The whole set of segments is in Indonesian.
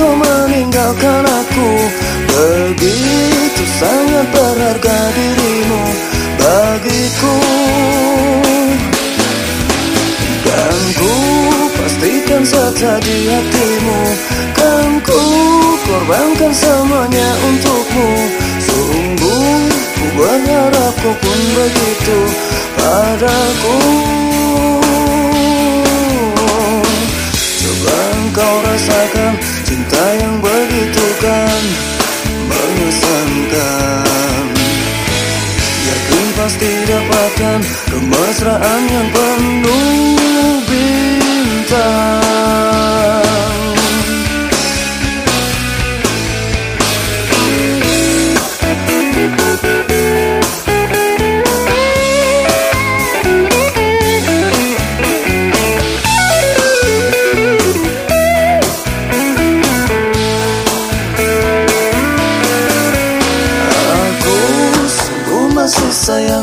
kau meninggalkan aku. Begitu sangat berharga dirimu bagiku. Dan ku pastikan saja di hatimu. Kan ku korbankan semuanya untukmu. Sungguh ku berharap kau pun begitu padaku mengesankan Yakin pasti dapatkan kemesraan yang penuh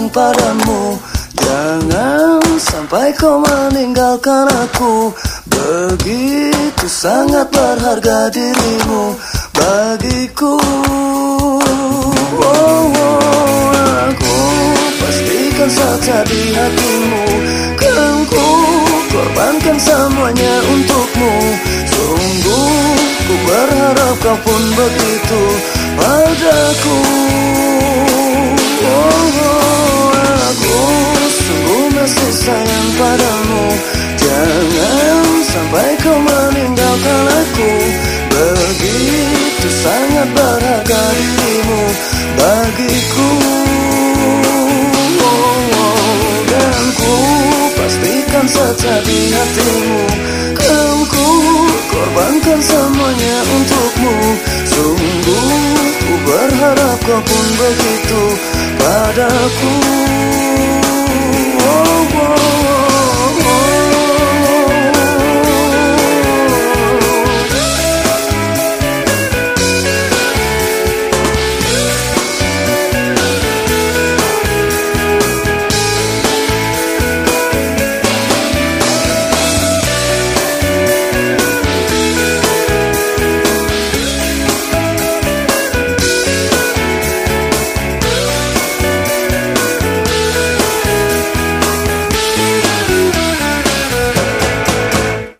padamu. Jangan sampai kau meninggalkan aku. Begitu sangat berharga dirimu bagiku. Oh, oh, Aku pastikan saja di hatimu Kan ku korbankan semuanya untukmu. Sungguh ku berharap kau pun begitu padaku sampai kau meninggalkan aku. Begitu sangat berharga dirimu bagiku. Oh, oh, Dan ku pastikan saja di hatimu. Kan ku korbankan semuanya untukmu. Sungguh ku berharap kau pun begitu padaku.